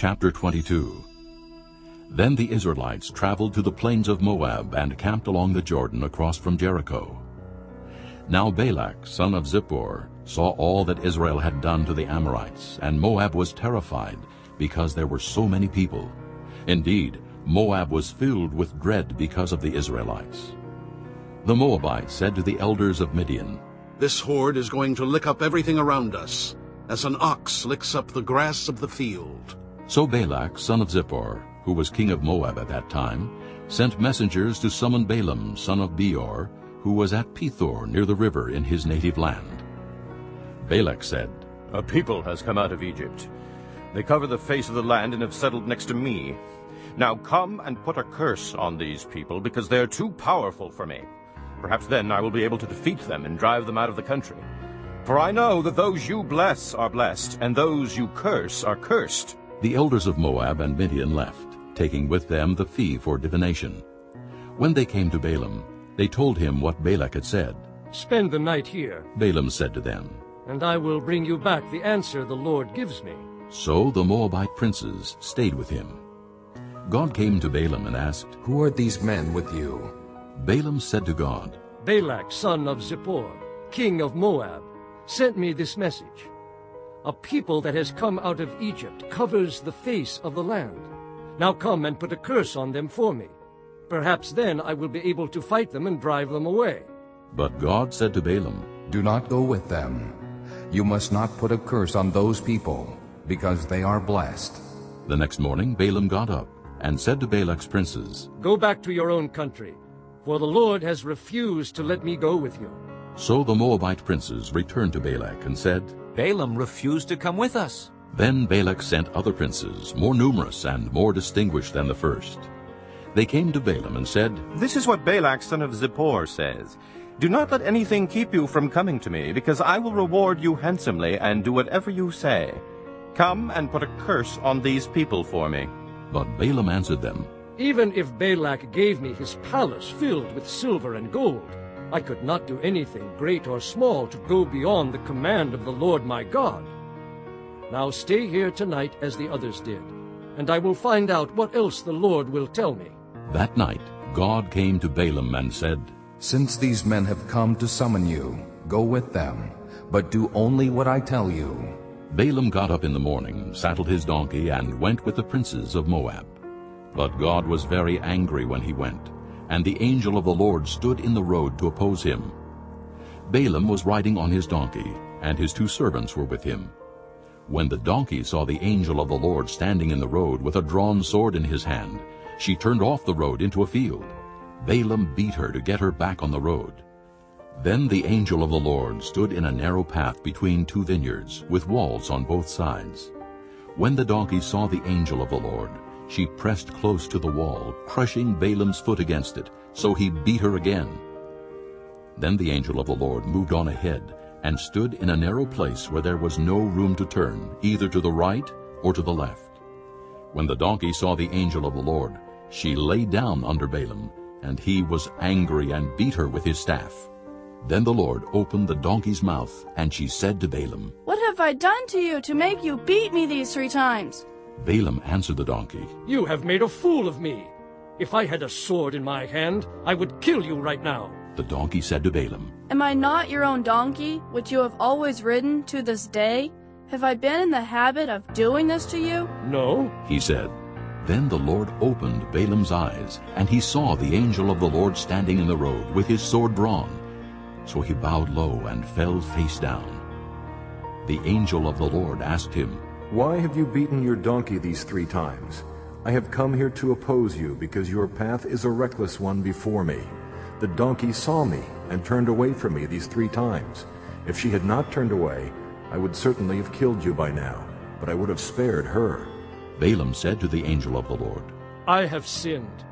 Chapter 22 Then the Israelites traveled to the plains of Moab and camped along the Jordan across from Jericho. Now Balak, son of Zippor, saw all that Israel had done to the Amorites, and Moab was terrified, because there were so many people. Indeed, Moab was filled with dread because of the Israelites. The Moabites said to the elders of Midian, This horde is going to lick up everything around us, as an ox licks up the grass of the field. So Balak, son of Zippor, who was king of Moab at that time, sent messengers to summon Balaam, son of Beor, who was at Pethor near the river in his native land. Balak said, A people has come out of Egypt. They cover the face of the land and have settled next to me. Now come and put a curse on these people, because they are too powerful for me. Perhaps then I will be able to defeat them and drive them out of the country. For I know that those you bless are blessed, and those you curse are cursed. The elders of Moab and Midian left, taking with them the fee for divination. When they came to Balaam, they told him what Balak had said. Spend the night here, Balaam said to them. and I will bring you back the answer the Lord gives me. So the Moabite princes stayed with him. God came to Balaam and asked, Who are these men with you? Balaam said to God, Balak, son of Zippor, king of Moab, sent me this message. A people that has come out of Egypt covers the face of the land. Now come and put a curse on them for me. Perhaps then I will be able to fight them and drive them away. But God said to Balaam, Do not go with them. You must not put a curse on those people, because they are blessed. The next morning Balaam got up and said to Balak's princes, Go back to your own country, for the Lord has refused to let me go with you. So the Moabite princes returned to Balak and said, Balaam refused to come with us. Then Balak sent other princes, more numerous and more distinguished than the first. They came to Balaam and said, This is what Balak son of Zippor says. Do not let anything keep you from coming to me, because I will reward you handsomely and do whatever you say. Come and put a curse on these people for me. But Balaam answered them, Even if Balak gave me his palace filled with silver and gold, I could not do anything great or small to go beyond the command of the Lord my God. Now stay here tonight as the others did, and I will find out what else the Lord will tell me. That night God came to Balaam and said, Since these men have come to summon you, go with them, but do only what I tell you. Balaam got up in the morning, saddled his donkey, and went with the princes of Moab. But God was very angry when he went, and the angel of the Lord stood in the road to oppose him. Balaam was riding on his donkey, and his two servants were with him. When the donkey saw the angel of the Lord standing in the road with a drawn sword in his hand, she turned off the road into a field. Balaam beat her to get her back on the road. Then the angel of the Lord stood in a narrow path between two vineyards, with walls on both sides. When the donkey saw the angel of the Lord, she pressed close to the wall, crushing Balaam's foot against it, so he beat her again. Then the angel of the Lord moved on ahead, and stood in a narrow place where there was no room to turn, either to the right or to the left. When the donkey saw the angel of the Lord, she lay down under Balaam, and he was angry and beat her with his staff. Then the Lord opened the donkey's mouth, and she said to Balaam, What have I done to you to make you beat me these three times? Balaam answered the donkey, You have made a fool of me. If I had a sword in my hand, I would kill you right now. The donkey said to Balaam, Am I not your own donkey, which you have always ridden to this day? Have I been in the habit of doing this to you? No, he said. Then the Lord opened Balaam's eyes, and he saw the angel of the Lord standing in the road with his sword drawn. So he bowed low and fell face down. The angel of the Lord asked him, Why have you beaten your donkey these three times? I have come here to oppose you, because your path is a reckless one before me. The donkey saw me and turned away from me these three times. If she had not turned away, I would certainly have killed you by now, but I would have spared her. Balaam said to the angel of the Lord, I have sinned.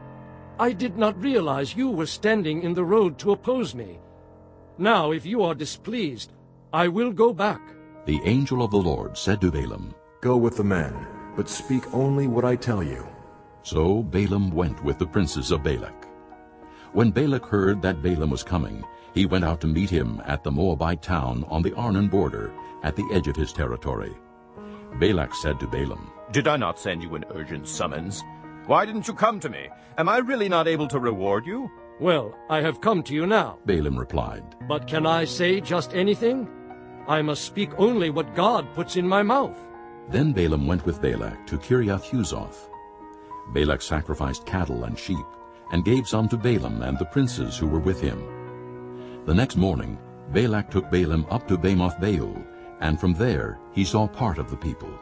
I did not realize you were standing in the road to oppose me. Now, if you are displeased, I will go back. The angel of the Lord said to Balaam, Go with the men, but speak only what I tell you. So Balaam went with the princes of Balak. When Balak heard that Balaam was coming, he went out to meet him at the Moabite town on the Arnon border, at the edge of his territory. Balak said to Balaam, Did I not send you an urgent summons? Why didn't you come to me? Am I really not able to reward you? Well, I have come to you now. Balaam replied. But can I say just anything? I must speak only what God puts in my mouth. Then Balaam went with Balak to Kiriath-Huzoth. Balak sacrificed cattle and sheep, and gave some to Balaam and the princes who were with him. The next morning Balak took Balaam up to Bamoth Baal, and from there he saw part of the people.